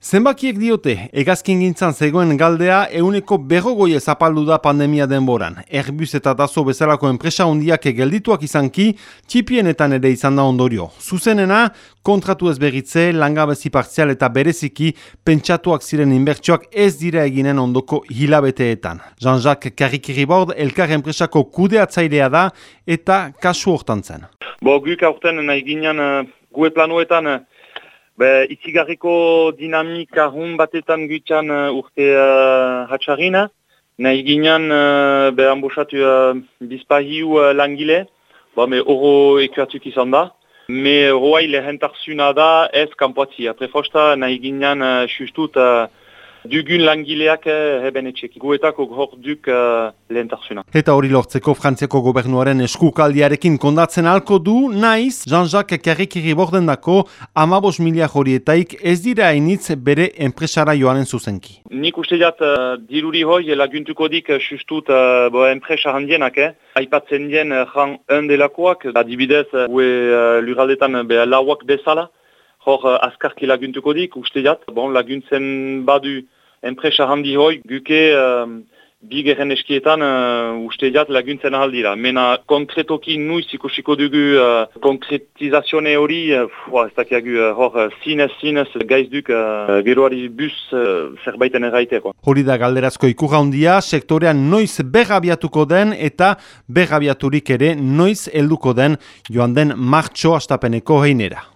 Zenbakiek diote, egazkin gintzan zegoen galdea euneko berrogoi zapaldu da pandemia denboran. Airbus eta Dazo bezalako enpresa hondiak geldituak izanki, txipienetan ere izan da ondorio. Zuzenena, kontratu ez berritze, langabezi partzial eta bereziki, pentsatuak ziren inbertsioak ez dira eginen ondoko hilabeteetan. Jean-Jacques Karikiribord, elkar enpresako kudeatzailea da eta kasu hortan zen. Bo, guk aurten nahi ginen, uh, gue planuetan, uh, Be, itzigarriko dinamika hun batetan gutxan uh, urte uh, hatxarina. Nahi ginen, uh, be, ambosatu uh, bizpahiu uh, langile. Ba, me oro ekuatuk izan da. Me roa ile hentarzuna da ez kampoatzi. Apre fosta nahi ginen uh, sustut uh, dugun langileak heben eh, etxek. Guetako hor duk uh, lehentarsuna. Eta hori lortzeko Frantziako gobernuaren eskukaldiarekin kondatzen halko du, naiz Jean-Jacques Karrikiri borden dako amabos milia horietaik ez dira hainitz bere enpresara joanen zuzenki. Nik uste jat uh, diruri hoi laguntuko dik sustut uh, bo enpresa handienak, eh? Aipatzen dien uh, jan delakoak, adibidez, uh, uh, luraldetan uh, lauak bezala, hor uh, azkarki laguntuko dik, uste jat, bon, laguntzen badu enpresa handi hoi, guke um, bi geren eskietan uh, uste jat laguntzen ahaldira. Mena konkretoki nuiz ikusiko dugu uh, konkretizazione hori, uh, ez dakiagu uh, hor uh, zinez zinez gaiz duk uh, geroari bus uh, zerbaiten erraiteko. Hori da galderazko ikurra handia, sektorean noiz begabiatuko den eta begabiaturik ere noiz helduko den joan den martxo astapeneko heinera.